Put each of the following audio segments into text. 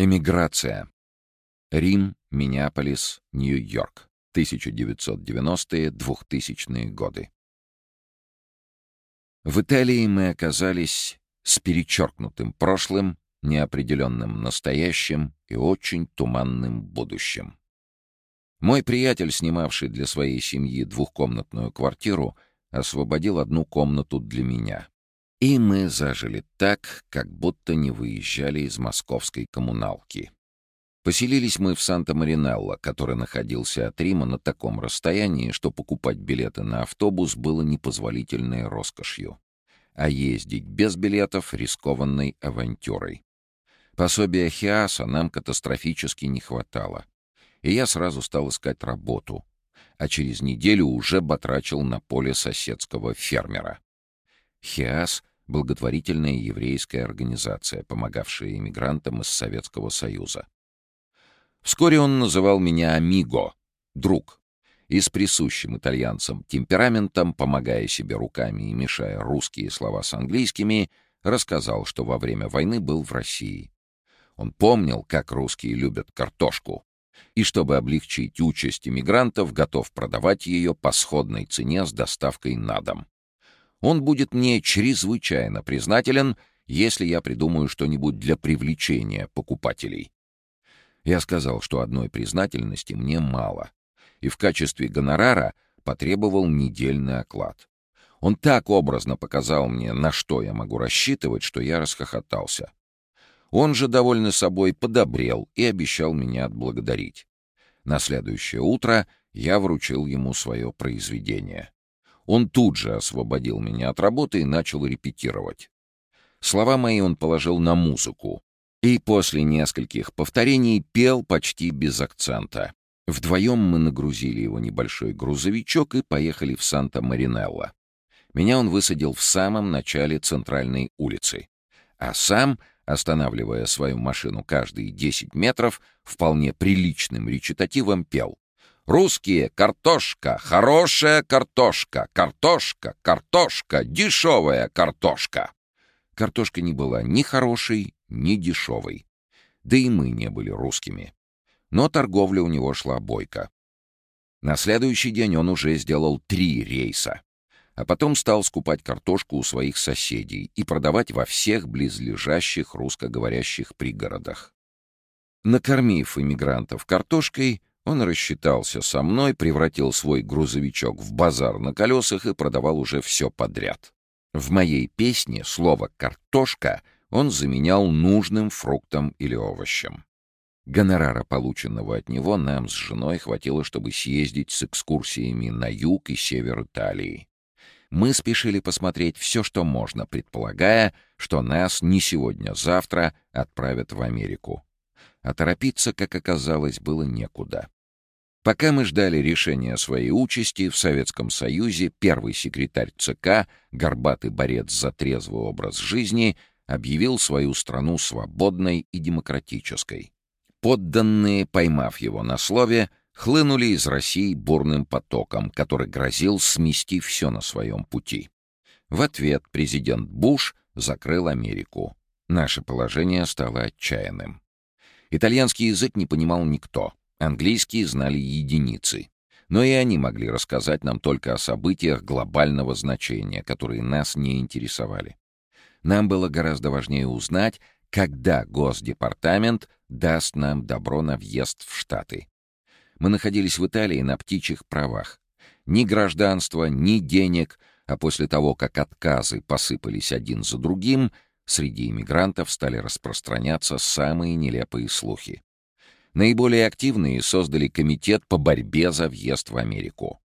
Эмиграция. Рим, Миннеаполис, Нью-Йорк. 1990-2000-е годы. В Италии мы оказались с перечеркнутым прошлым, неопределенным настоящим и очень туманным будущим. Мой приятель, снимавший для своей семьи двухкомнатную квартиру, освободил одну комнату для меня. И мы зажили так, как будто не выезжали из московской коммуналки. Поселились мы в Санта-Маринелло, который находился от Рима на таком расстоянии, что покупать билеты на автобус было непозволительной роскошью, а ездить без билетов — рискованной авантюрой. Пособия Хиаса нам катастрофически не хватало, и я сразу стал искать работу, а через неделю уже батрачил на поле соседского фермера. Хиас — благотворительная еврейская организация, помогавшая иммигрантам из Советского Союза. Вскоре он называл меня «амиго» — «друг», и с присущим итальянцам темпераментом, помогая себе руками и мешая русские слова с английскими, рассказал, что во время войны был в России. Он помнил, как русские любят картошку, и, чтобы облегчить участь иммигрантов, готов продавать ее по сходной цене с доставкой на дом. Он будет мне чрезвычайно признателен, если я придумаю что-нибудь для привлечения покупателей. Я сказал, что одной признательности мне мало, и в качестве гонорара потребовал недельный оклад. Он так образно показал мне, на что я могу рассчитывать, что я расхохотался. Он же, довольный собой, подобрел и обещал меня отблагодарить. На следующее утро я вручил ему свое произведение. Он тут же освободил меня от работы и начал репетировать. Слова мои он положил на музыку, и после нескольких повторений пел почти без акцента. Вдвоем мы нагрузили его небольшой грузовичок и поехали в Санта-Маринелло. Меня он высадил в самом начале центральной улицы, а сам, останавливая свою машину каждые 10 метров, вполне приличным речитативом пел. «Русские, картошка, хорошая картошка, картошка, картошка, дешевая картошка». Картошка не была ни хорошей, ни дешевой. Да и мы не были русскими. Но торговля у него шла бойко. На следующий день он уже сделал три рейса, а потом стал скупать картошку у своих соседей и продавать во всех близлежащих русскоговорящих пригородах. Накормив иммигрантов картошкой, он рассчитался со мной, превратил свой грузовичок в базар на колесах и продавал уже все подряд. В моей песне слово «картошка» он заменял нужным фруктом или овощем. Гонорара, полученного от него, нам с женой хватило, чтобы съездить с экскурсиями на юг и север Италии. Мы спешили посмотреть все, что можно, предполагая, что нас не сегодня-завтра отправят в Америку. А торопиться, как оказалось, было некуда. Пока мы ждали решения своей участи, в Советском Союзе первый секретарь ЦК, горбатый борец за трезвый образ жизни, объявил свою страну свободной и демократической. Подданные, поймав его на слове, хлынули из России бурным потоком, который грозил смести все на своем пути. В ответ президент Буш закрыл Америку. Наше положение стало отчаянным. Итальянский язык не понимал никто. Английские знали единицы. Но и они могли рассказать нам только о событиях глобального значения, которые нас не интересовали. Нам было гораздо важнее узнать, когда Госдепартамент даст нам добро на въезд в Штаты. Мы находились в Италии на птичьих правах. Ни гражданства, ни денег, а после того, как отказы посыпались один за другим, среди иммигрантов стали распространяться самые нелепые слухи. Наиболее активные создали комитет по борьбе за въезд в Америку.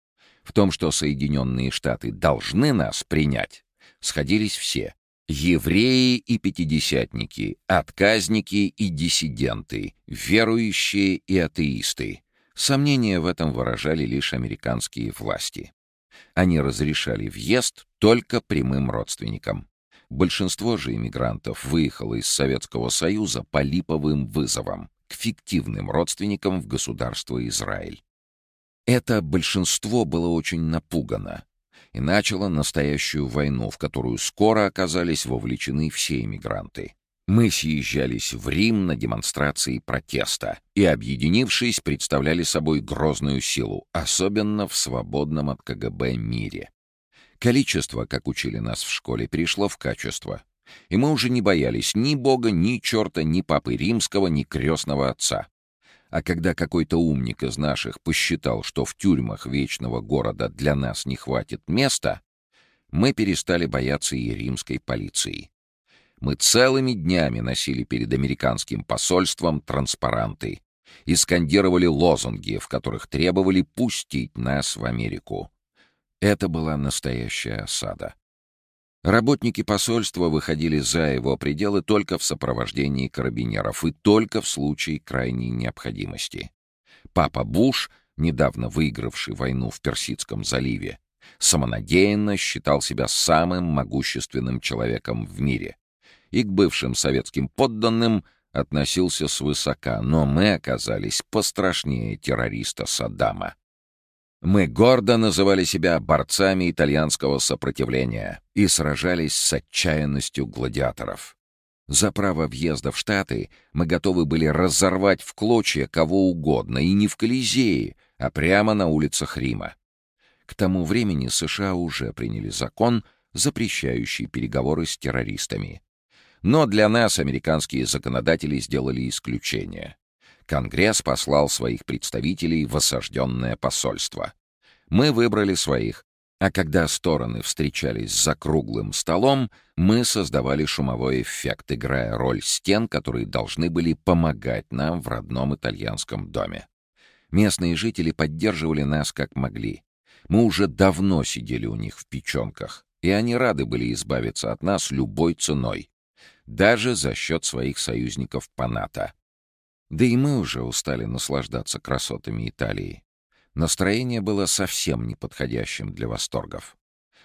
В том, что Соединенные Штаты должны нас принять, сходились все. Евреи и пятидесятники, отказники и диссиденты, верующие и атеисты. Сомнения в этом выражали лишь американские власти. Они разрешали въезд только прямым родственникам. Большинство же иммигрантов выехало из Советского Союза по липовым вызовам к фиктивным родственникам в государство Израиль. Это большинство было очень напугано и начало настоящую войну, в которую скоро оказались вовлечены все иммигранты. Мы съезжались в Рим на демонстрации протеста и, объединившись, представляли собой грозную силу, особенно в свободном от КГБ мире. Количество, как учили нас в школе, перешло в качество. И мы уже не боялись ни Бога, ни черта, ни Папы Римского, ни крестного отца. А когда какой-то умник из наших посчитал, что в тюрьмах вечного города для нас не хватит места, мы перестали бояться и римской полиции. Мы целыми днями носили перед американским посольством транспаранты и скандировали лозунги, в которых требовали пустить нас в Америку. Это была настоящая осада. Работники посольства выходили за его пределы только в сопровождении карабинеров и только в случае крайней необходимости. Папа Буш, недавно выигравший войну в Персидском заливе, самонадеянно считал себя самым могущественным человеком в мире и к бывшим советским подданным относился свысока, но мы оказались пострашнее террориста Саддама. Мы гордо называли себя борцами итальянского сопротивления и сражались с отчаянностью гладиаторов. За право въезда в Штаты мы готовы были разорвать в клочья кого угодно, и не в Колизее, а прямо на улицах Рима. К тому времени США уже приняли закон, запрещающий переговоры с террористами. Но для нас американские законодатели сделали исключение. Конгресс послал своих представителей в осажденное посольство. Мы выбрали своих, а когда стороны встречались за круглым столом, мы создавали шумовой эффект, играя роль стен, которые должны были помогать нам в родном итальянском доме. Местные жители поддерживали нас как могли. Мы уже давно сидели у них в печенках, и они рады были избавиться от нас любой ценой даже за счет своих союзников по НАТО. Да и мы уже устали наслаждаться красотами Италии. Настроение было совсем неподходящим для восторгов.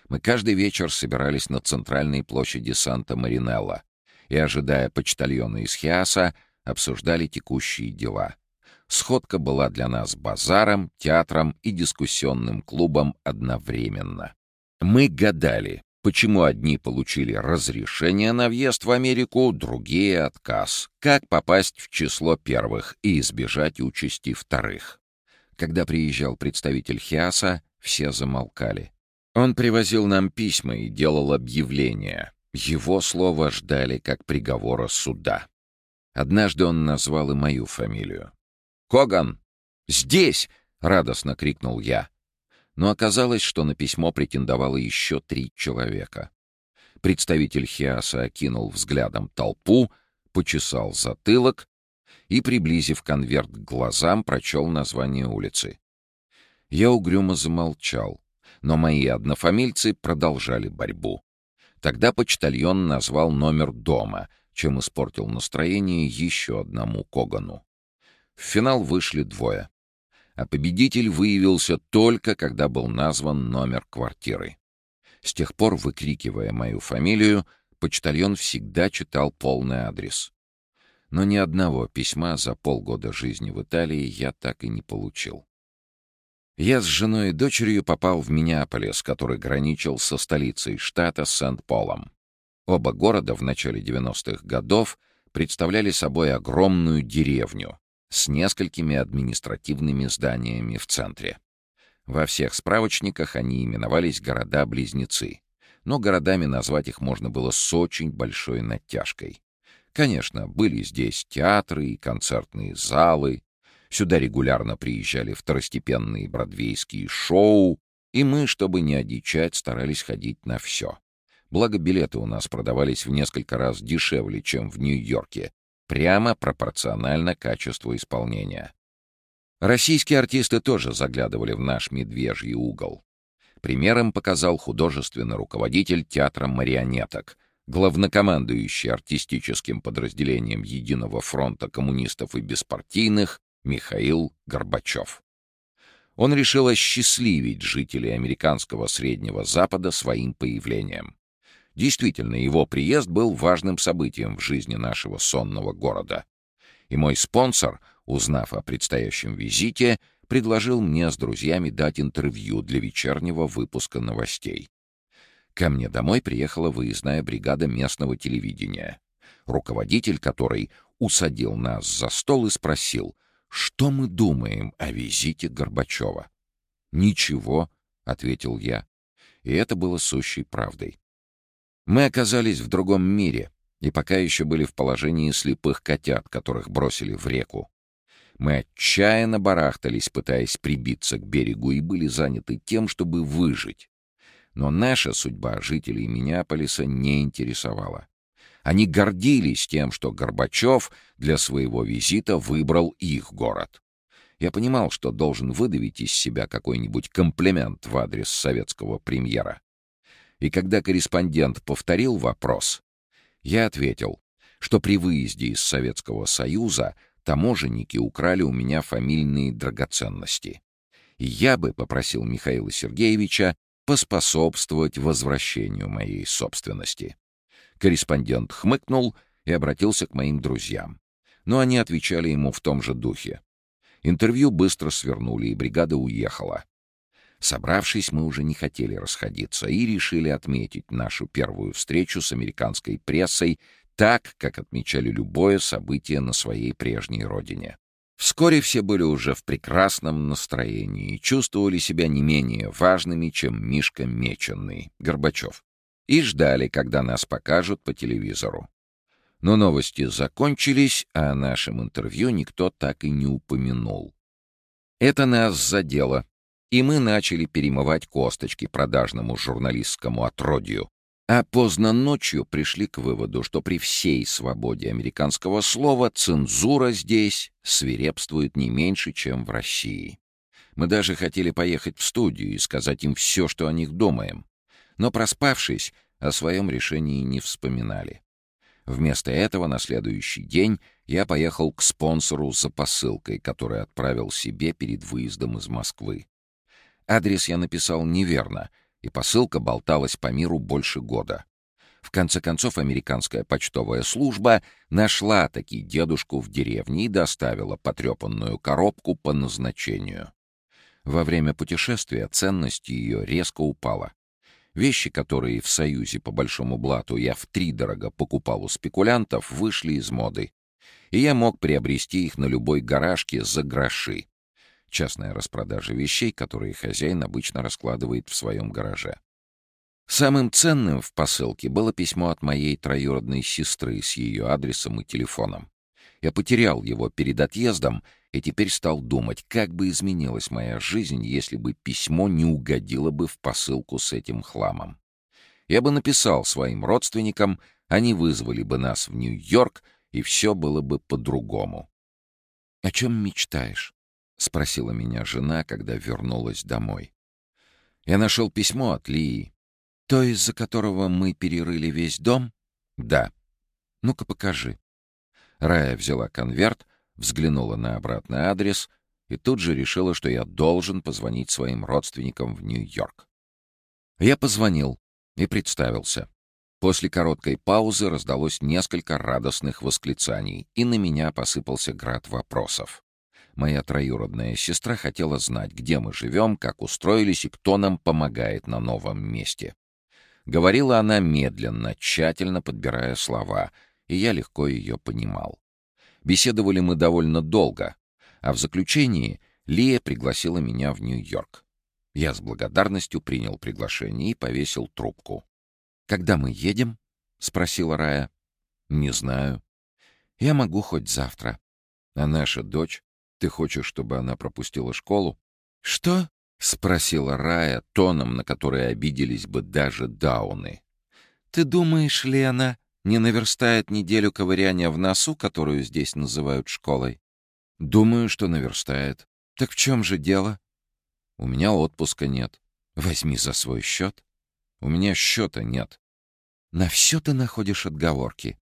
Мы каждый вечер собирались на центральной площади Санта-Маринелло и, ожидая почтальона из Хиаса, обсуждали текущие дела. Сходка была для нас базаром, театром и дискуссионным клубом одновременно. Мы гадали, Почему одни получили разрешение на въезд в Америку, другие — отказ? Как попасть в число первых и избежать участи вторых? Когда приезжал представитель Хиаса, все замолкали. Он привозил нам письма и делал объявления. Его слово ждали как приговора суда. Однажды он назвал и мою фамилию. «Коган! Здесь!» — радостно крикнул я но оказалось, что на письмо претендовало еще три человека. Представитель Хиаса окинул взглядом толпу, почесал затылок и, приблизив конверт к глазам, прочел название улицы. Я угрюмо замолчал, но мои однофамильцы продолжали борьбу. Тогда почтальон назвал номер дома, чем испортил настроение еще одному Когану. В финал вышли двое а победитель выявился только, когда был назван номер квартиры. С тех пор, выкрикивая мою фамилию, почтальон всегда читал полный адрес. Но ни одного письма за полгода жизни в Италии я так и не получил. Я с женой и дочерью попал в Миннеаполис, который граничил со столицей штата Сент-Полом. Оба города в начале 90-х годов представляли собой огромную деревню, с несколькими административными зданиями в центре. Во всех справочниках они именовались города-близнецы, но городами назвать их можно было с очень большой натяжкой. Конечно, были здесь театры и концертные залы, сюда регулярно приезжали второстепенные бродвейские шоу, и мы, чтобы не одичать, старались ходить на все. Благо, билеты у нас продавались в несколько раз дешевле, чем в Нью-Йорке, прямо пропорционально качеству исполнения. Российские артисты тоже заглядывали в наш медвежий угол. Примером показал художественный руководитель театра марионеток, главнокомандующий артистическим подразделением Единого фронта коммунистов и беспартийных Михаил Горбачев. Он решил осчастливить жителей американского Среднего Запада своим появлением. Действительно, его приезд был важным событием в жизни нашего сонного города. И мой спонсор, узнав о предстоящем визите, предложил мне с друзьями дать интервью для вечернего выпуска новостей. Ко мне домой приехала выездная бригада местного телевидения. руководитель который усадил нас за стол и спросил, что мы думаем о визите Горбачева. «Ничего», — ответил я, и это было сущей правдой. Мы оказались в другом мире и пока еще были в положении слепых котят, которых бросили в реку. Мы отчаянно барахтались, пытаясь прибиться к берегу, и были заняты тем, чтобы выжить. Но наша судьба жителей Миннеаполиса не интересовала. Они гордились тем, что Горбачев для своего визита выбрал их город. Я понимал, что должен выдавить из себя какой-нибудь комплимент в адрес советского премьера. И когда корреспондент повторил вопрос, я ответил, что при выезде из Советского Союза таможенники украли у меня фамильные драгоценности. И я бы попросил Михаила Сергеевича поспособствовать возвращению моей собственности. Корреспондент хмыкнул и обратился к моим друзьям. Но они отвечали ему в том же духе. Интервью быстро свернули, и бригада уехала. Собравшись, мы уже не хотели расходиться и решили отметить нашу первую встречу с американской прессой так, как отмечали любое событие на своей прежней родине. Вскоре все были уже в прекрасном настроении и чувствовали себя не менее важными, чем Мишка Меченный, Горбачев, и ждали, когда нас покажут по телевизору. Но новости закончились, а о нашем интервью никто так и не упомянул. Это нас задело, и мы начали перемывать косточки продажному журналистскому отродью, а поздно ночью пришли к выводу, что при всей свободе американского слова цензура здесь свирепствует не меньше, чем в России. Мы даже хотели поехать в студию и сказать им все, что о них думаем. Но проспавшись, о своем решении не вспоминали. Вместо этого на следующий день я поехал к спонсору за посылкой, который отправил себе перед выездом из Москвы. Адрес я написал неверно — и посылка болталась по миру больше года. В конце концов, американская почтовая служба нашла таки дедушку в деревне и доставила потрепанную коробку по назначению. Во время путешествия ценность ее резко упала. Вещи, которые в Союзе по большому блату я втридорого покупал у спекулянтов, вышли из моды. И я мог приобрести их на любой гаражке за гроши частная распродажа вещей, которые хозяин обычно раскладывает в своем гараже. Самым ценным в посылке было письмо от моей троюродной сестры с ее адресом и телефоном. Я потерял его перед отъездом и теперь стал думать, как бы изменилась моя жизнь, если бы письмо не угодило бы в посылку с этим хламом. Я бы написал своим родственникам, они вызвали бы нас в Нью-Йорк, и все было бы по-другому. «О чем мечтаешь?» — спросила меня жена, когда вернулась домой. «Я нашел письмо от Лии. То, из-за которого мы перерыли весь дом?» «Да». «Ну-ка, покажи». Рая взяла конверт, взглянула на обратный адрес и тут же решила, что я должен позвонить своим родственникам в Нью-Йорк. Я позвонил и представился. После короткой паузы раздалось несколько радостных восклицаний, и на меня посыпался град вопросов. Моя троюродная сестра хотела знать, где мы живем, как устроились и кто нам помогает на новом месте. Говорила она медленно, тщательно подбирая слова, и я легко ее понимал. Беседовали мы довольно долго, а в заключении Лия пригласила меня в Нью-Йорк. Я с благодарностью принял приглашение и повесил трубку. «Когда мы едем?» — спросила Рая. «Не знаю. Я могу хоть завтра. А наша дочь ты хочешь, чтобы она пропустила школу?» «Что?» — спросила Рая тоном, на который обиделись бы даже дауны. «Ты думаешь ли она не наверстает неделю ковыряния в носу, которую здесь называют школой?» «Думаю, что наверстает. Так в чем же дело?» «У меня отпуска нет. Возьми за свой счет. У меня счета нет». «На все ты находишь отговорки.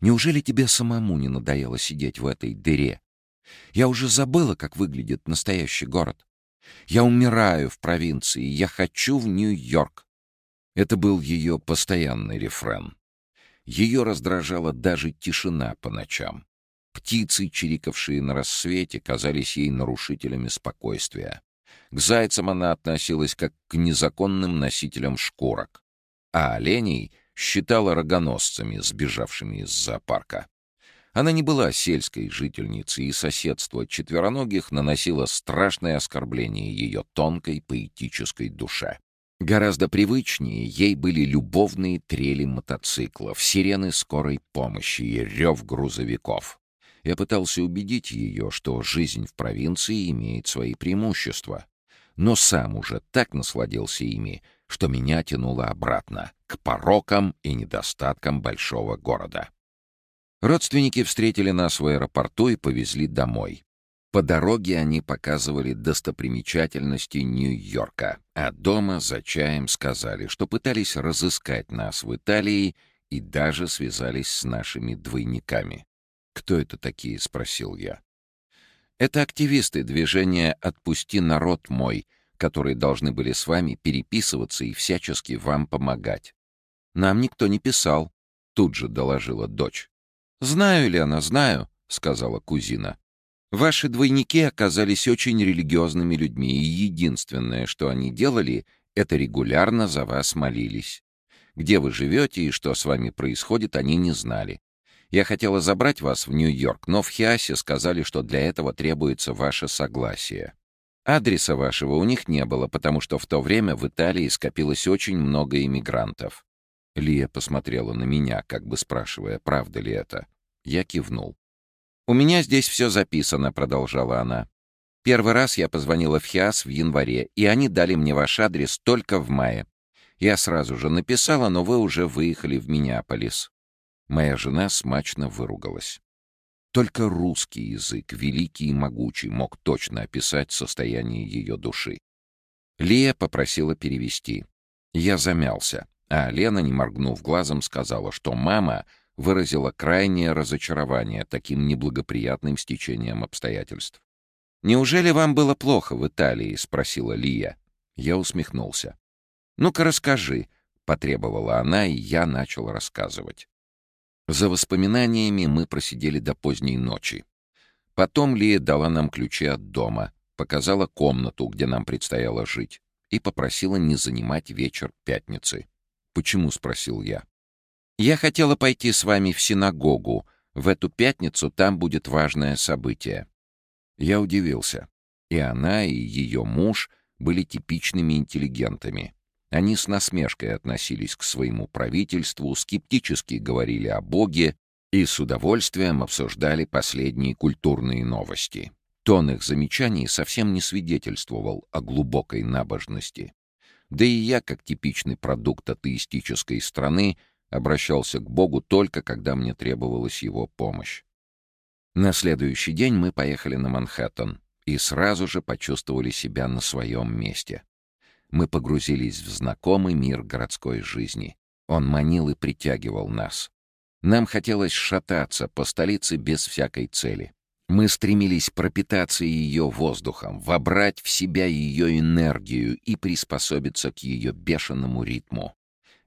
Неужели тебе самому не надоело сидеть в этой дыре?» Я уже забыла, как выглядит настоящий город. Я умираю в провинции, я хочу в Нью-Йорк. Это был ее постоянный рефрен. Ее раздражала даже тишина по ночам. Птицы, чирикавшие на рассвете, казались ей нарушителями спокойствия. К зайцам она относилась как к незаконным носителям шкурок, а оленей считала рогоносцами, сбежавшими из зоопарка. Она не была сельской жительницей, и соседство четвероногих наносило страшное оскорбление ее тонкой поэтической душе. Гораздо привычнее ей были любовные трели мотоциклов, сирены скорой помощи и рев грузовиков. Я пытался убедить ее, что жизнь в провинции имеет свои преимущества. Но сам уже так насладился ими, что меня тянуло обратно, к порокам и недостаткам большого города. Родственники встретили нас в аэропорту и повезли домой. По дороге они показывали достопримечательности Нью-Йорка, а дома за чаем сказали, что пытались разыскать нас в Италии и даже связались с нашими двойниками. «Кто это такие?» — спросил я. «Это активисты движения «Отпусти народ мой», которые должны были с вами переписываться и всячески вам помогать. Нам никто не писал», — тут же доложила дочь. «Знаю, Лена, знаю», — сказала кузина. «Ваши двойники оказались очень религиозными людьми, и единственное, что они делали, это регулярно за вас молились. Где вы живете и что с вами происходит, они не знали. Я хотела забрать вас в Нью-Йорк, но в Хиасе сказали, что для этого требуется ваше согласие. Адреса вашего у них не было, потому что в то время в Италии скопилось очень много иммигрантов. Лия посмотрела на меня, как бы спрашивая, правда ли это. Я кивнул. «У меня здесь все записано», — продолжала она. «Первый раз я позвонила в ХИАС в январе, и они дали мне ваш адрес только в мае. Я сразу же написала, но вы уже выехали в Миннеаполис». Моя жена смачно выругалась. Только русский язык, великий и могучий, мог точно описать состояние ее души. Лия попросила перевести. Я замялся, а Лена, не моргнув глазом, сказала, что мама выразила крайнее разочарование таким неблагоприятным стечением обстоятельств. «Неужели вам было плохо в Италии?» — спросила Лия. Я усмехнулся. «Ну-ка расскажи», — потребовала она, и я начал рассказывать. За воспоминаниями мы просидели до поздней ночи. Потом Лия дала нам ключи от дома, показала комнату, где нам предстояло жить, и попросила не занимать вечер пятницы. «Почему?» — спросил я. Я хотела пойти с вами в синагогу. В эту пятницу там будет важное событие». Я удивился. И она, и ее муж были типичными интеллигентами. Они с насмешкой относились к своему правительству, скептически говорили о Боге и с удовольствием обсуждали последние культурные новости. Тон их замечаний совсем не свидетельствовал о глубокой набожности. Да и я, как типичный продукт атеистической страны, обращался к Богу только когда мне требовалась его помощь. На следующий день мы поехали на Манхэттен и сразу же почувствовали себя на своем месте. Мы погрузились в знакомый мир городской жизни. Он манил и притягивал нас. Нам хотелось шататься по столице без всякой цели. Мы стремились пропитаться ее воздухом, вобрать в себя ее энергию и приспособиться к ее бешеному ритму.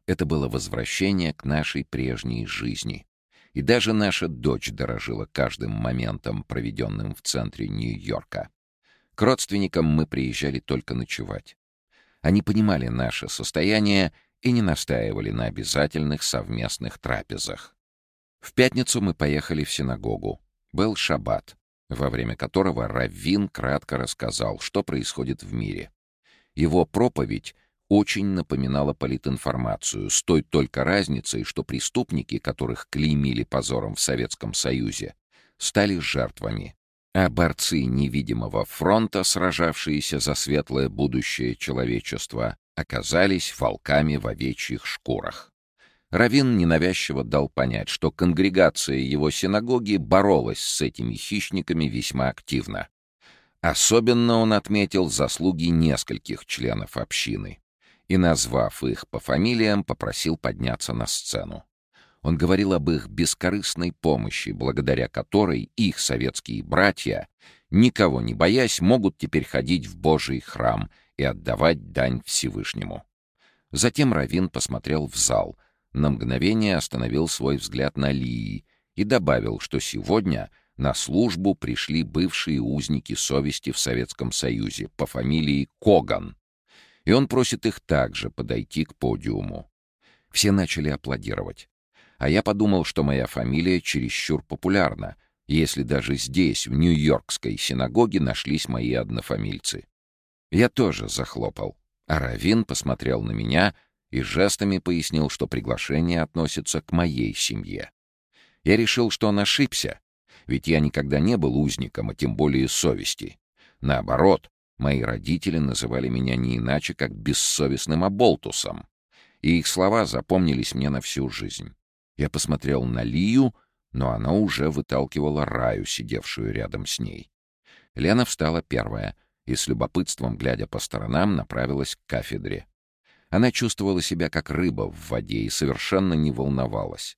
Это было возвращение к нашей прежней жизни. И даже наша дочь дорожила каждым моментом, проведенным в центре Нью-Йорка. К родственникам мы приезжали только ночевать. Они понимали наше состояние и не настаивали на обязательных совместных трапезах. В пятницу мы поехали в синагогу. Был шаббат, во время которого Раввин кратко рассказал, что происходит в мире. Его проповедь очень напоминала политинформацию, с той только разницей, что преступники, которых клеймили позором в Советском Союзе, стали жертвами, а борцы невидимого фронта, сражавшиеся за светлое будущее человечества, оказались волками в овечьих шкурах. Равин ненавязчиво дал понять, что конгрегация его синагоги боролась с этими хищниками весьма активно. Особенно он отметил заслуги нескольких членов общины и, назвав их по фамилиям, попросил подняться на сцену. Он говорил об их бескорыстной помощи, благодаря которой их советские братья, никого не боясь, могут теперь ходить в Божий храм и отдавать дань Всевышнему. Затем Равин посмотрел в зал, на мгновение остановил свой взгляд на Лии и добавил, что сегодня на службу пришли бывшие узники совести в Советском Союзе по фамилии Коган, и он просит их также подойти к подиуму. Все начали аплодировать. А я подумал, что моя фамилия чересчур популярна, если даже здесь, в Нью-Йоркской синагоге, нашлись мои однофамильцы. Я тоже захлопал, а Равин посмотрел на меня и жестами пояснил, что приглашение относится к моей семье. Я решил, что он ошибся, ведь я никогда не был узником, а тем более совести. Наоборот, мои родители называли меня не иначе, как бессовестным оболтусом. И их слова запомнились мне на всю жизнь. Я посмотрел на Лию, но она уже выталкивала Раю, сидевшую рядом с ней. Лена встала первая и, с любопытством глядя по сторонам, направилась к кафедре. Она чувствовала себя как рыба в воде и совершенно не волновалась.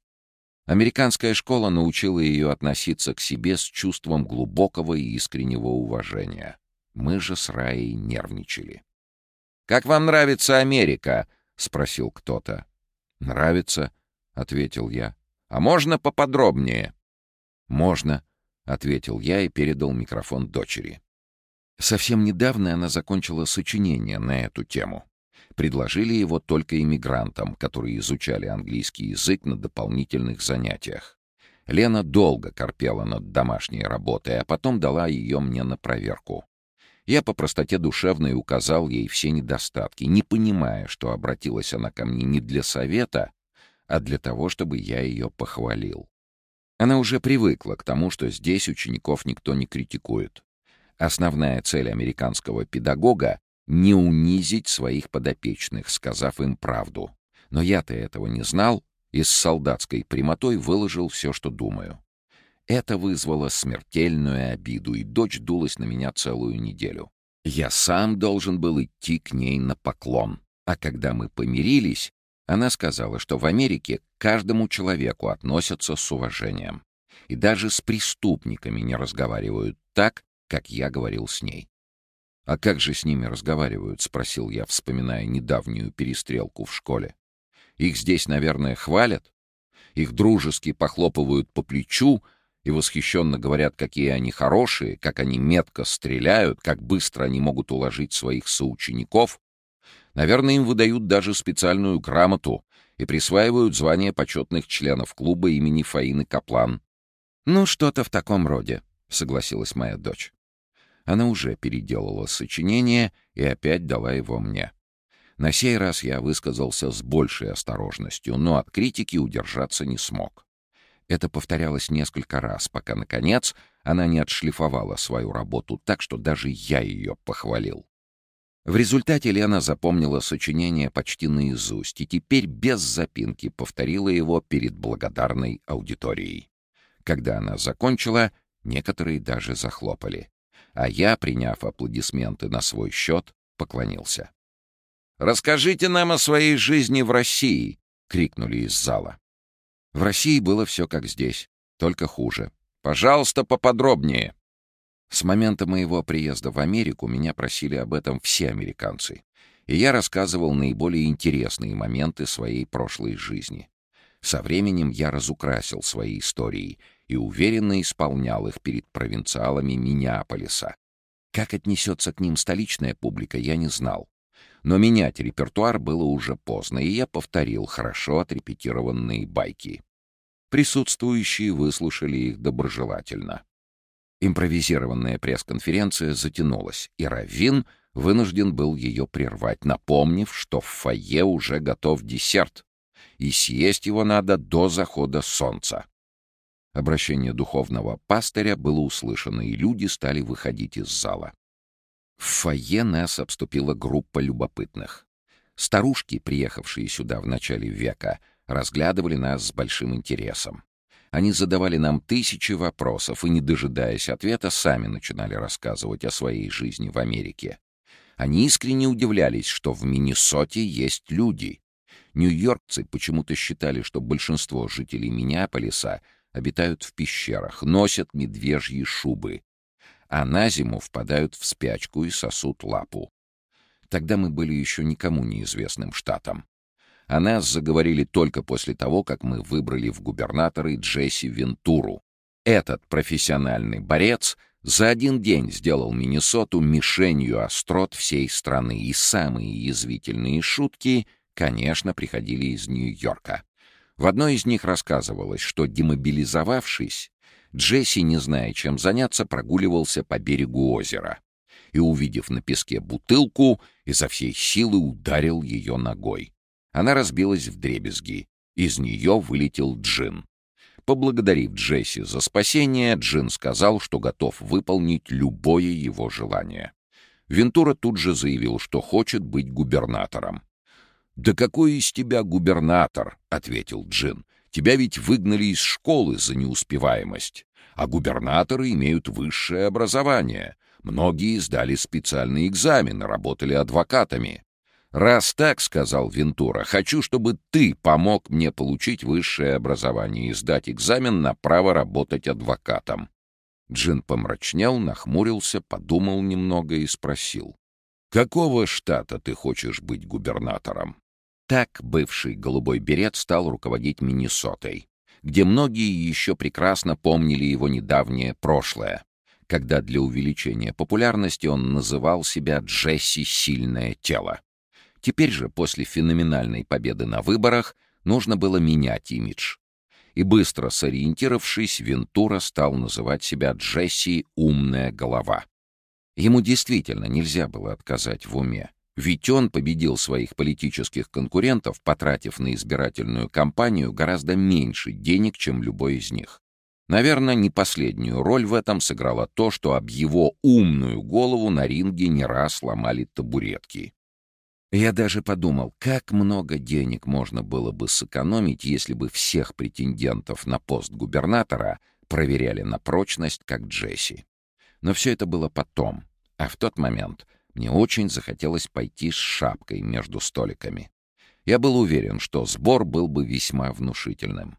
Американская школа научила ее относиться к себе с чувством глубокого и искреннего уважения. Мы же с Раей нервничали. «Как вам нравится Америка?» — спросил кто-то. «Нравится», — ответил я. «А можно поподробнее?» «Можно», — ответил я и передал микрофон дочери. Совсем недавно она закончила сочинение на эту тему. Предложили его только иммигрантам, которые изучали английский язык на дополнительных занятиях. Лена долго корпела над домашней работой, а потом дала ее мне на проверку. Я по простоте душевной указал ей все недостатки, не понимая, что обратилась она ко мне не для совета, а для того, чтобы я ее похвалил. Она уже привыкла к тому, что здесь учеников никто не критикует. Основная цель американского педагога не унизить своих подопечных, сказав им правду. Но я-то этого не знал и с солдатской прямотой выложил все, что думаю. Это вызвало смертельную обиду, и дочь дулась на меня целую неделю. Я сам должен был идти к ней на поклон. А когда мы помирились, она сказала, что в Америке к каждому человеку относятся с уважением. И даже с преступниками не разговаривают так, как я говорил с ней. «А как же с ними разговаривают?» — спросил я, вспоминая недавнюю перестрелку в школе. «Их здесь, наверное, хвалят? Их дружески похлопывают по плечу и восхищенно говорят, какие они хорошие, как они метко стреляют, как быстро они могут уложить своих соучеников. Наверное, им выдают даже специальную грамоту и присваивают звание почетных членов клуба имени Фаины Каплан». «Ну, что-то в таком роде», — согласилась моя дочь. Она уже переделала сочинение и опять дала его мне. На сей раз я высказался с большей осторожностью, но от критики удержаться не смог. Это повторялось несколько раз, пока, наконец, она не отшлифовала свою работу так, что даже я ее похвалил. В результате Лена запомнила сочинение почти наизусть и теперь без запинки повторила его перед благодарной аудиторией. Когда она закончила, некоторые даже захлопали а я, приняв аплодисменты на свой счет, поклонился. «Расскажите нам о своей жизни в России!» — крикнули из зала. В России было все как здесь, только хуже. «Пожалуйста, поподробнее!» С момента моего приезда в Америку меня просили об этом все американцы, и я рассказывал наиболее интересные моменты своей прошлой жизни. Со временем я разукрасил свои истории и уверенно исполнял их перед провинциалами Миннеаполиса. Как отнесется к ним столичная публика, я не знал. Но менять репертуар было уже поздно, и я повторил хорошо отрепетированные байки. Присутствующие выслушали их доброжелательно. Импровизированная пресс-конференция затянулась, и Равин вынужден был ее прервать, напомнив, что в фойе уже готов десерт, и съесть его надо до захода солнца. Обращение духовного пастыря было услышано, и люди стали выходить из зала. В фойе нас обступила группа любопытных. Старушки, приехавшие сюда в начале века, разглядывали нас с большим интересом. Они задавали нам тысячи вопросов и, не дожидаясь ответа, сами начинали рассказывать о своей жизни в Америке. Они искренне удивлялись, что в Миннесоте есть люди. Нью-Йоркцы почему-то считали, что большинство жителей Миннеаполиса — обитают в пещерах, носят медвежьи шубы, а на зиму впадают в спячку и сосут лапу. Тогда мы были еще никому неизвестным штатом. О нас заговорили только после того, как мы выбрали в губернаторы Джесси Вентуру. Этот профессиональный борец за один день сделал Миннесоту мишенью острот всей страны, и самые язвительные шутки конечно, приходили из Нью-Йорка. В одной из них рассказывалось, что, демобилизовавшись, Джесси, не зная, чем заняться, прогуливался по берегу озера и, увидев на песке бутылку, изо всей силы ударил ее ногой. Она разбилась в дребезги. Из нее вылетел Джин. Поблагодарив Джесси за спасение, Джин сказал, что готов выполнить любое его желание. Вентура тут же заявил, что хочет быть губернатором. «Да какой из тебя губернатор?» — ответил Джин. «Тебя ведь выгнали из школы за неуспеваемость. А губернаторы имеют высшее образование. Многие сдали специальный экзамен, работали адвокатами. «Раз так, — сказал Вентура, — хочу, чтобы ты помог мне получить высшее образование и сдать экзамен на право работать адвокатом». Джин помрачнел, нахмурился, подумал немного и спросил. «Какого штата ты хочешь быть губернатором?» Так бывший голубой берет стал руководить Миннесотой, где многие еще прекрасно помнили его недавнее прошлое, когда для увеличения популярности он называл себя Джесси «Сильное тело». Теперь же, после феноменальной победы на выборах, нужно было менять имидж. И быстро сориентировавшись, Вентура стал называть себя Джесси «Умная голова». Ему действительно нельзя было отказать в уме. Ведь он победил своих политических конкурентов, потратив на избирательную кампанию гораздо меньше денег, чем любой из них. Наверное, не последнюю роль в этом сыграло то, что об его умную голову на ринге не раз ломали табуретки. Я даже подумал, как много денег можно было бы сэкономить, если бы всех претендентов на пост губернатора проверяли на прочность, как Джесси. Но все это было потом, а в тот момент мне очень захотелось пойти с шапкой между столиками. Я был уверен, что сбор был бы весьма внушительным.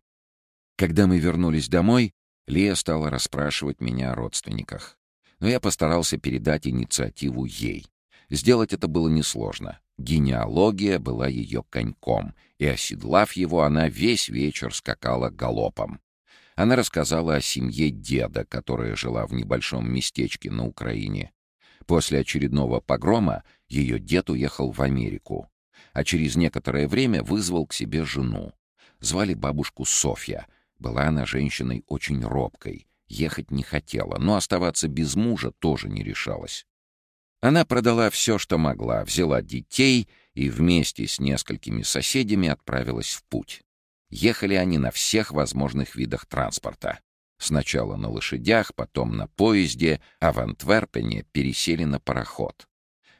Когда мы вернулись домой, Лия стала расспрашивать меня о родственниках. Но я постарался передать инициативу ей. Сделать это было несложно. Генеалогия была ее коньком, и, оседлав его, она весь вечер скакала галопом. Она рассказала о семье деда, которая жила в небольшом местечке на Украине. После очередного погрома ее дед уехал в Америку, а через некоторое время вызвал к себе жену. Звали бабушку Софья — была она женщиной очень робкой, ехать не хотела, но оставаться без мужа тоже не решалась. Она продала все, что могла, взяла детей и вместе с несколькими соседями отправилась в путь. Ехали они на всех возможных видах транспорта. Сначала на лошадях, потом на поезде, а в Антверпене пересели на пароход.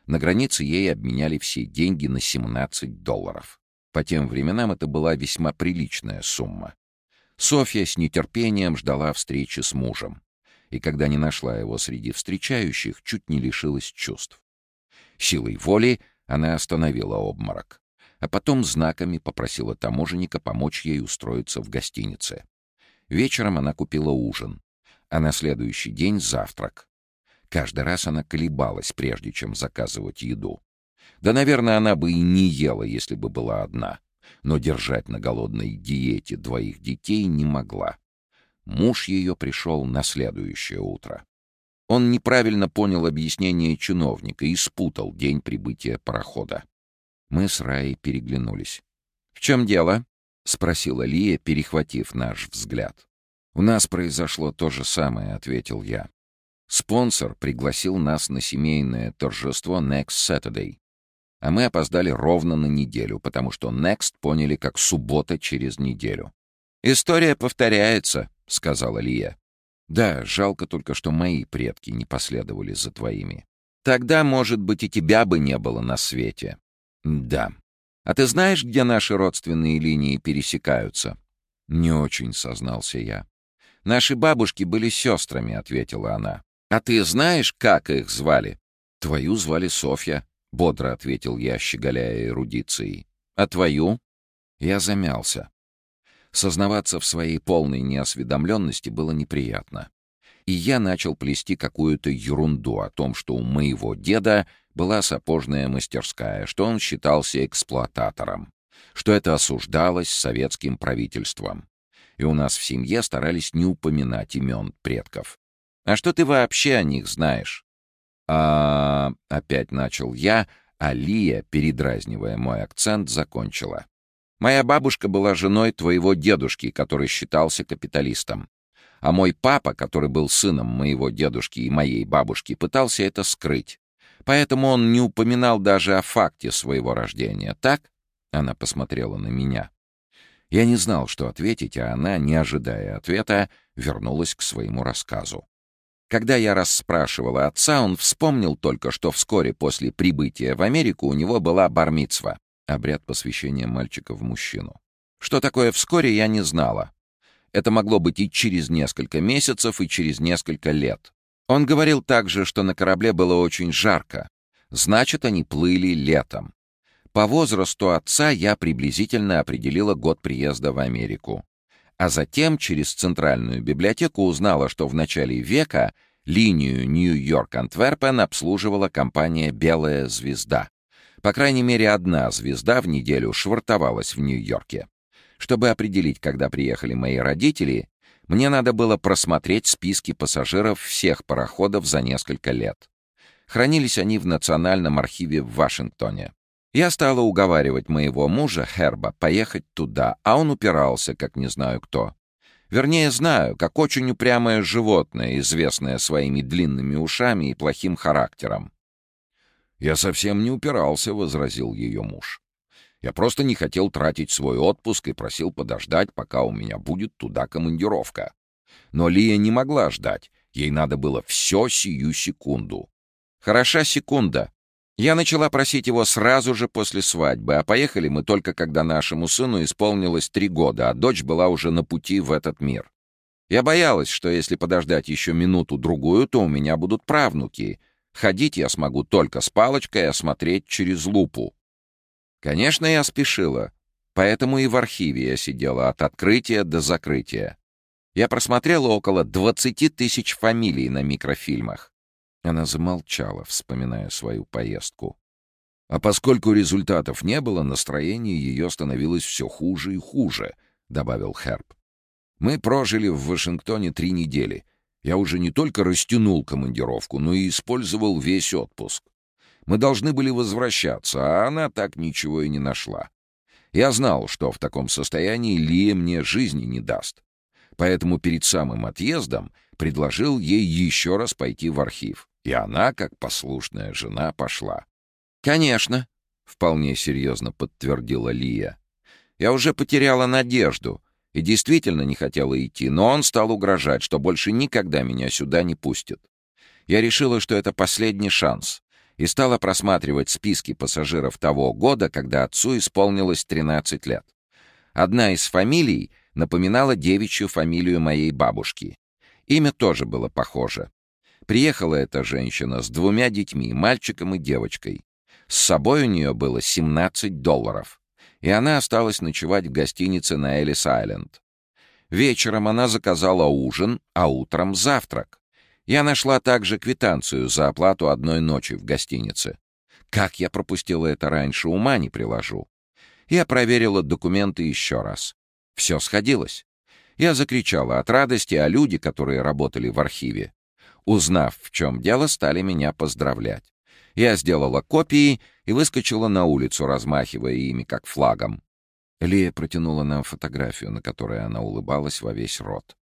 На границе ей обменяли все деньги на 17 долларов. По тем временам это была весьма приличная сумма. Софья с нетерпением ждала встречи с мужем, и когда не нашла его среди встречающих, чуть не лишилась чувств. Силой воли она остановила обморок, а потом знаками попросила таможенника помочь ей устроиться в гостинице. Вечером она купила ужин, а на следующий день — завтрак. Каждый раз она колебалась, прежде чем заказывать еду. Да, наверное, она бы и не ела, если бы была одна но держать на голодной диете двоих детей не могла. Муж ее пришел на следующее утро. Он неправильно понял объяснение чиновника и спутал день прибытия парохода. Мы с Раей переглянулись. «В чем дело?» — спросила Лия, перехватив наш взгляд. «У нас произошло то же самое», — ответил я. Спонсор пригласил нас на семейное торжество Next Saturday. А мы опоздали ровно на неделю, потому что Next поняли как суббота через неделю. «История повторяется», — сказала Лия. «Да, жалко только, что мои предки не последовали за твоими. Тогда, может быть, и тебя бы не было на свете». «Да. А ты знаешь, где наши родственные линии пересекаются?» «Не очень», — сознался я. «Наши бабушки были сестрами», — ответила она. «А ты знаешь, как их звали?» «Твою звали Софья», — бодро ответил я, щеголяя эрудицией. «А твою?» Я замялся. Сознаваться в своей полной неосведомленности было неприятно. И я начал плести какую-то ерунду о том, что у моего деда была сапожная мастерская, что он считался эксплуататором, что это осуждалось советским правительством. И у нас в семье старались не упоминать имен предков. «А что ты вообще о них знаешь?» а опять начал я, А Лия, передразнивая мой акцент, закончила. «Моя бабушка была женой твоего дедушки, который считался капиталистом. А мой папа, который был сыном моего дедушки и моей бабушки, пытался это скрыть. Поэтому он не упоминал даже о факте своего рождения, так?» Она посмотрела на меня. Я не знал, что ответить, а она, не ожидая ответа, вернулась к своему рассказу. Когда я расспрашивала отца, он вспомнил только, что вскоре после прибытия в Америку у него была бармицва, обряд посвящения мальчика в мужчину. Что такое вскоре, я не знала. Это могло быть и через несколько месяцев, и через несколько лет. Он говорил также, что на корабле было очень жарко. Значит, они плыли летом. По возрасту отца я приблизительно определила год приезда в Америку. А затем через Центральную библиотеку узнала, что в начале века линию Нью-Йорк-Антверпен обслуживала компания «Белая звезда». По крайней мере, одна звезда в неделю швартовалась в Нью-Йорке. Чтобы определить, когда приехали мои родители, мне надо было просмотреть списки пассажиров всех пароходов за несколько лет. Хранились они в Национальном архиве в Вашингтоне. Я стала уговаривать моего мужа, Херба, поехать туда, а он упирался, как не знаю кто. Вернее, знаю, как очень упрямое животное, известное своими длинными ушами и плохим характером. «Я совсем не упирался», — возразил ее муж. «Я просто не хотел тратить свой отпуск и просил подождать, пока у меня будет туда командировка. Но Лия не могла ждать, ей надо было все сию секунду. Хороша секунда. Я начала просить его сразу же после свадьбы, а поехали мы только когда нашему сыну исполнилось три года, а дочь была уже на пути в этот мир. Я боялась, что если подождать еще минуту-другую, то у меня будут правнуки. Ходить я смогу только с палочкой, а смотреть через лупу. Конечно, я спешила, поэтому и в архиве я сидела от открытия до закрытия. Я просмотрела около 20 тысяч фамилий на микрофильмах. Она замолчала, вспоминая свою поездку. А поскольку результатов не было, настроение ее становилось все хуже и хуже, — добавил Херб. Мы прожили в Вашингтоне три недели. Я уже не только растянул командировку, но и использовал весь отпуск. Мы должны были возвращаться, а она так ничего и не нашла. Я знал, что в таком состоянии Лия мне жизни не даст. Поэтому перед самым отъездом предложил ей еще раз пойти в архив. И она, как послушная жена, пошла. «Конечно», — вполне серьезно подтвердила Лия. «Я уже потеряла надежду и действительно не хотела идти, но он стал угрожать, что больше никогда меня сюда не пустит. Я решила, что это последний шанс, и стала просматривать списки пассажиров того года, когда отцу исполнилось 13 лет. Одна из фамилий напоминала девичью фамилию моей бабушки. Имя тоже было похоже. Приехала эта женщина с двумя детьми, мальчиком и девочкой. С собой у нее было 17 долларов. И она осталась ночевать в гостинице на Элис-Айленд. Вечером она заказала ужин, а утром завтрак. Я нашла также квитанцию за оплату одной ночи в гостинице. Как я пропустила это раньше, ума не приложу. Я проверила документы еще раз. Все сходилось. Я закричала от радости, а люди, которые работали в архиве, Узнав, в чем дело, стали меня поздравлять. Я сделала копии и выскочила на улицу, размахивая ими как флагом. Лия протянула нам фотографию, на которой она улыбалась во весь рот.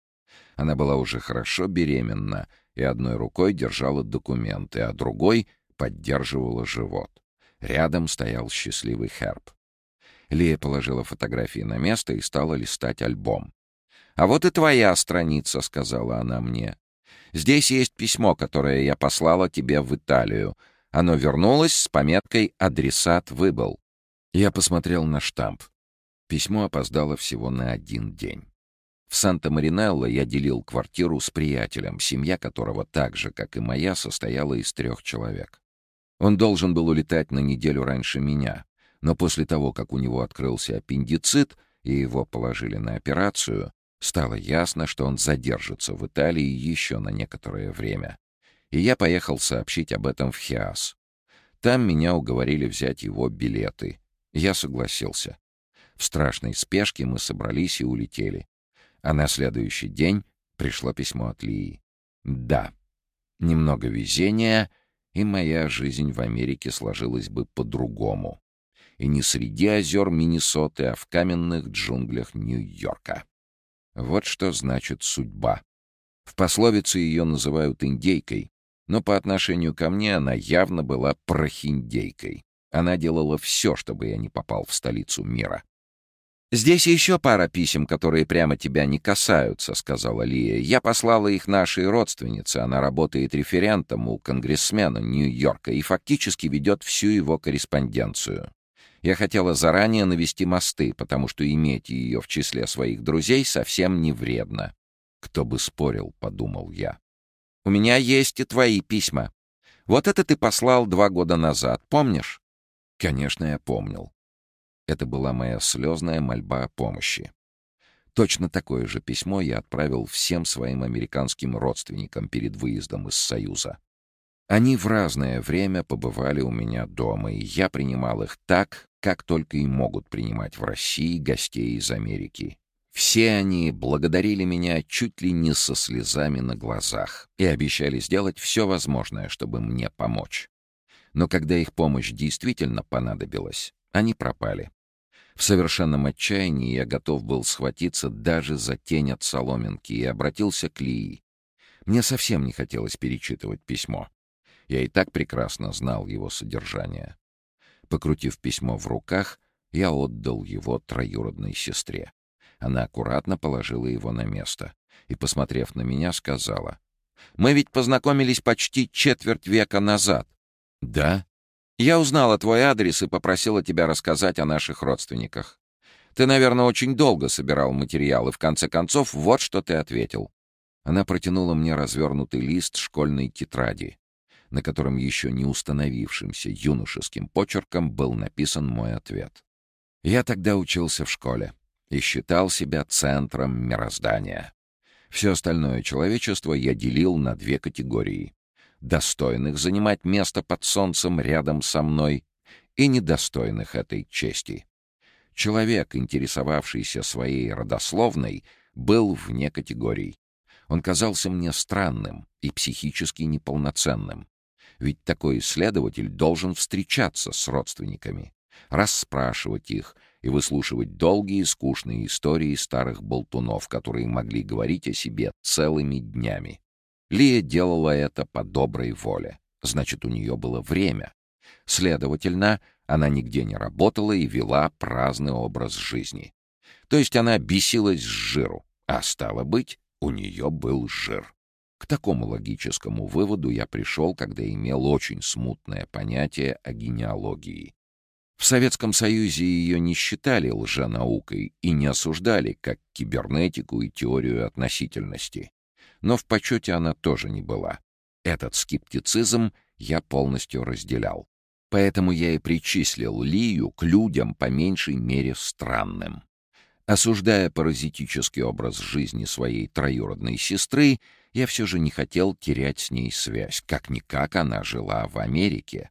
Она была уже хорошо беременна и одной рукой держала документы, а другой поддерживала живот. Рядом стоял счастливый Херб. Лия положила фотографии на место и стала листать альбом. «А вот и твоя страница», — сказала она мне. Здесь есть письмо, которое я послала тебе в Италию. Оно вернулось с пометкой «Адресат выбыл». Я посмотрел на штамп. Письмо опоздало всего на один день. В Санта-Маринелло я делил квартиру с приятелем, семья которого так же, как и моя, состояла из трех человек. Он должен был улетать на неделю раньше меня, но после того, как у него открылся аппендицит и его положили на операцию, Стало ясно, что он задержится в Италии еще на некоторое время. И я поехал сообщить об этом в Хиас. Там меня уговорили взять его билеты. Я согласился. В страшной спешке мы собрались и улетели. А на следующий день пришло письмо от Лии. Да, немного везения, и моя жизнь в Америке сложилась бы по-другому. И не среди озер Миннесоты, а в каменных джунглях Нью-Йорка. Вот что значит судьба. В пословице ее называют индейкой, но по отношению ко мне она явно была прохиндейкой. Она делала все, чтобы я не попал в столицу мира. «Здесь еще пара писем, которые прямо тебя не касаются», — сказала Лия. «Я послала их нашей родственнице. Она работает референтом у конгрессмена Нью-Йорка и фактически ведет всю его корреспонденцию. Я хотела заранее навести мосты, потому что иметь ее в числе своих друзей совсем не вредно». «Кто бы спорил», — подумал я. «У меня есть и твои письма. Вот это ты послал два года назад, помнишь?» Конечно, я помнил. Это была моя слезная мольба о помощи. Точно такое же письмо я отправил всем своим американским родственникам перед выездом из Союза. Они в разное время побывали у меня дома, и я принимал их так, как только и могут принимать в России гостей из Америки. Все они благодарили меня чуть ли не со слезами на глазах и обещали сделать все возможное, чтобы мне помочь. Но когда их помощь действительно понадобилась, они пропали. В совершенном отчаянии я готов был схватиться даже за тень от соломинки и обратился к Лии. Мне совсем не хотелось перечитывать письмо. Я и так прекрасно знал его содержание. Покрутив письмо в руках, я отдал его троюродной сестре. Она аккуратно положила его на место и, посмотрев на меня, сказала, «Мы ведь познакомились почти четверть века назад». «Да?» Я узнала твой адрес и попросила тебя рассказать о наших родственниках. Ты, наверное, очень долго собирал материал, и в конце концов вот что ты ответил. Она протянула мне развернутый лист школьной тетради, на котором еще не установившимся юношеским почерком был написан мой ответ. Я тогда учился в школе и считал себя центром мироздания. Все остальное человечество я делил на две категории достойных занимать место под солнцем рядом со мной и недостойных этой чести. Человек, интересовавшийся своей родословной, был вне категорий. Он казался мне странным и психически неполноценным. Ведь такой исследователь должен встречаться с родственниками, расспрашивать их и выслушивать долгие скучные истории старых болтунов, которые могли говорить о себе целыми днями. Лия делала это по доброй воле. Значит, у нее было время. Следовательно, она нигде не работала и вела праздный образ жизни. То есть она бесилась с жиру, а стало быть, у нее был жир. К такому логическому выводу я пришел, когда имел очень смутное понятие о генеалогии. В Советском Союзе ее не считали лженаукой и не осуждали как кибернетику и теорию относительности но в почете она тоже не была. Этот скептицизм я полностью разделял. Поэтому я и причислил Лию к людям по меньшей мере странным. Осуждая паразитический образ жизни своей троюродной сестры, я все же не хотел терять с ней связь. Как-никак она жила в Америке.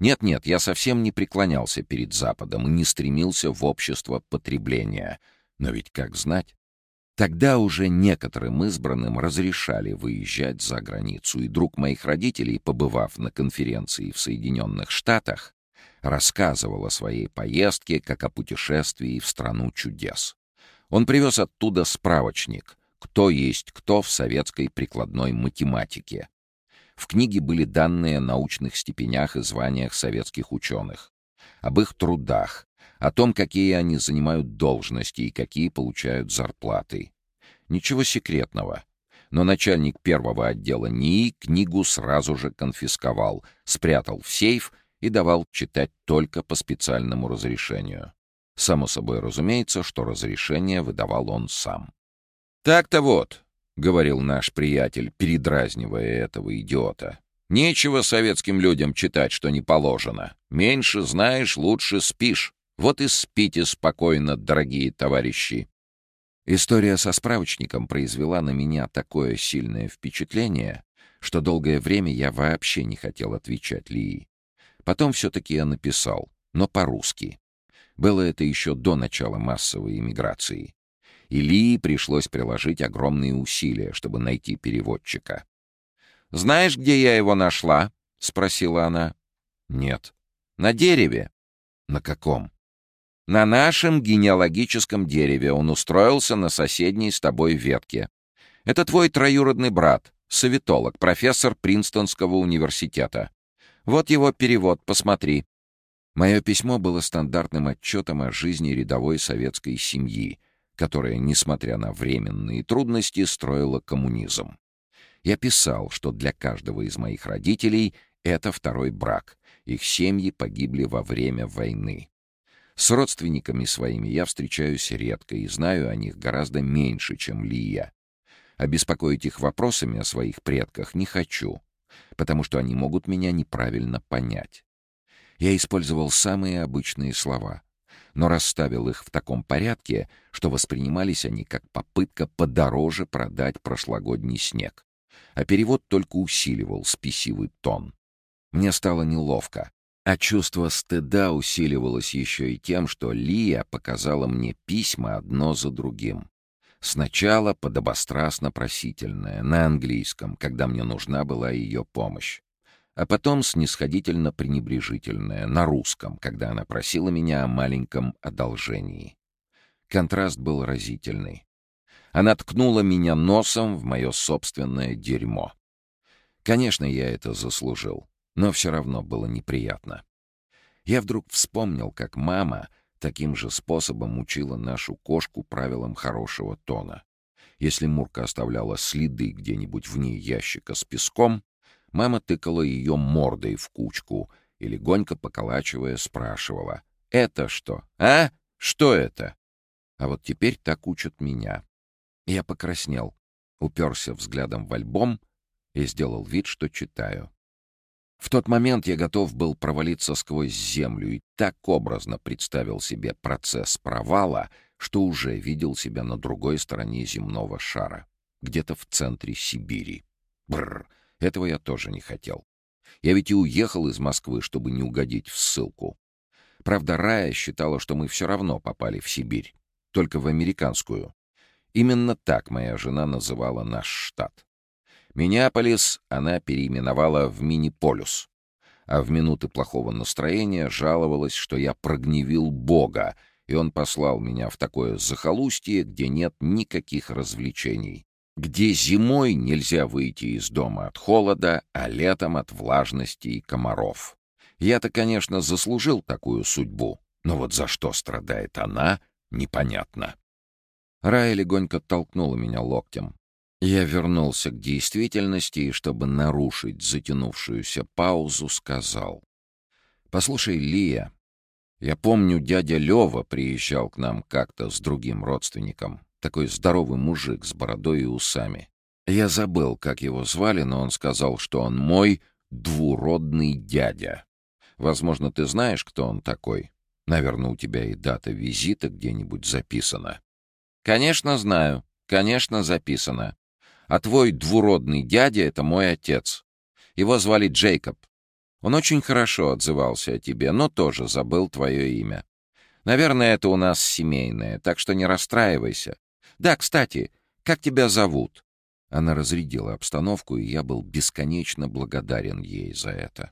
Нет-нет, я совсем не преклонялся перед Западом и не стремился в общество потребления. Но ведь как знать? Тогда уже некоторым избранным разрешали выезжать за границу, и друг моих родителей, побывав на конференции в Соединенных Штатах, рассказывал о своей поездке как о путешествии в страну чудес. Он привез оттуда справочник «Кто есть кто в советской прикладной математике». В книге были данные о научных степенях и званиях советских ученых, об их трудах, о том, какие они занимают должности и какие получают зарплаты. Ничего секретного. Но начальник первого отдела НИИ книгу сразу же конфисковал, спрятал в сейф и давал читать только по специальному разрешению. Само собой разумеется, что разрешение выдавал он сам. «Так-то вот», — говорил наш приятель, передразнивая этого идиота, «нечего советским людям читать, что не положено. Меньше знаешь, лучше спишь. Вот и спите спокойно, дорогие товарищи. История со справочником произвела на меня такое сильное впечатление, что долгое время я вообще не хотел отвечать Лии. Потом все-таки я написал, но по-русски. Было это еще до начала массовой иммиграции. И Лии пришлось приложить огромные усилия, чтобы найти переводчика. «Знаешь, где я его нашла?» — спросила она. «Нет». «На дереве?» «На каком?» «На нашем генеалогическом дереве. Он устроился на соседней с тобой ветке. Это твой троюродный брат, советолог, профессор Принстонского университета. Вот его перевод, посмотри». Мое письмо было стандартным отчетом о жизни рядовой советской семьи, которая, несмотря на временные трудности, строила коммунизм. Я писал, что для каждого из моих родителей это второй брак. Их семьи погибли во время войны. С родственниками своими я встречаюсь редко и знаю о них гораздо меньше, чем Лия. Обеспокоить их вопросами о своих предках не хочу, потому что они могут меня неправильно понять. Я использовал самые обычные слова, но расставил их в таком порядке, что воспринимались они как попытка подороже продать прошлогодний снег. А перевод только усиливал спесивый тон. Мне стало неловко, а чувство стыда усиливалось еще и тем, что Лия показала мне письма одно за другим. Сначала подобострастно просительное, на английском, когда мне нужна была ее помощь а потом снисходительно пренебрежительная, на русском, когда она просила меня о маленьком одолжении. Контраст был разительный. Она ткнула меня носом в мое собственное дерьмо. Конечно, я это заслужил, но все равно было неприятно. Я вдруг вспомнил, как мама таким же способом учила нашу кошку правилам хорошего тона. Если Мурка оставляла следы где-нибудь вне ящика с песком, Мама тыкала ее мордой в кучку и, легонько поколачивая, спрашивала. «Это что? А? Что это?» А вот теперь так учат меня. Я покраснел, уперся взглядом в альбом и сделал вид, что читаю. В тот момент я готов был провалиться сквозь землю и так образно представил себе процесс провала, что уже видел себя на другой стороне земного шара, где-то в центре Сибири. Бррр! Этого я тоже не хотел. Я ведь и уехал из Москвы, чтобы не угодить в ссылку. Правда, Рая считала, что мы все равно попали в Сибирь, только в американскую. Именно так моя жена называла наш штат. Миннеаполис она переименовала в Миниполюс, а в минуты плохого настроения жаловалась, что я прогневил Бога, и он послал меня в такое захолустье, где нет никаких развлечений где зимой нельзя выйти из дома от холода, а летом от влажности и комаров. Я-то, конечно, заслужил такую судьбу, но вот за что страдает она, непонятно. Рая легонько толкнула меня локтем. Я вернулся к действительности и, чтобы нарушить затянувшуюся паузу, сказал. «Послушай, Лия, я помню, дядя Лёва приезжал к нам как-то с другим родственником. Такой здоровый мужик с бородой и усами. Я забыл, как его звали, но он сказал, что он мой двуродный дядя. Возможно, ты знаешь, кто он такой? Наверное, у тебя и дата визита где-нибудь записана. Конечно, знаю. Конечно, записано. А твой двуродный дядя — это мой отец. Его звали Джейкоб. Он очень хорошо отзывался о тебе, но тоже забыл твое имя. Наверное, это у нас семейное, так что не расстраивайся. Да, кстати, как тебя зовут?» Она разрядила обстановку, и я был бесконечно благодарен ей за это.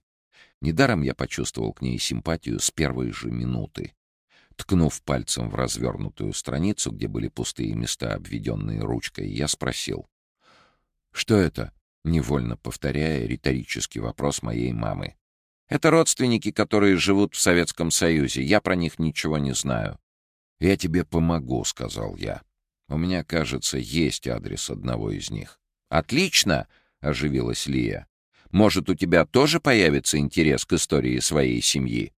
Недаром я почувствовал к ней симпатию с первой же минуты. Ткнув пальцем в развернутую страницу, где были пустые места, обведенные ручкой, я спросил. «Что это?» — невольно повторяя риторический вопрос моей мамы. «Это родственники, которые живут в Советском Союзе. Я про них ничего не знаю». «Я тебе помогу», — сказал я. У меня, кажется, есть адрес одного из них. «Отлично!» — оживилась Лия. «Может, у тебя тоже появится интерес к истории своей семьи?»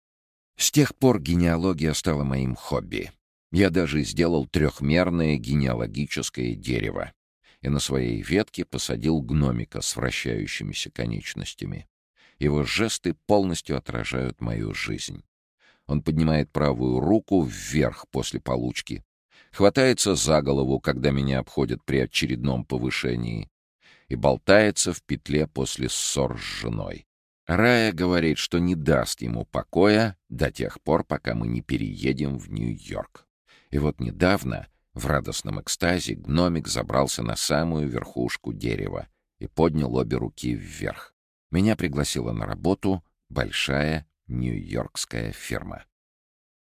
С тех пор генеалогия стала моим хобби. Я даже сделал трехмерное генеалогическое дерево и на своей ветке посадил гномика с вращающимися конечностями. Его жесты полностью отражают мою жизнь. Он поднимает правую руку вверх после получки, хватается за голову, когда меня обходят при очередном повышении, и болтается в петле после ссор с женой. Рая говорит, что не даст ему покоя до тех пор, пока мы не переедем в Нью-Йорк. И вот недавно, в радостном экстазе, гномик забрался на самую верхушку дерева и поднял обе руки вверх. Меня пригласила на работу большая нью-йоркская фирма.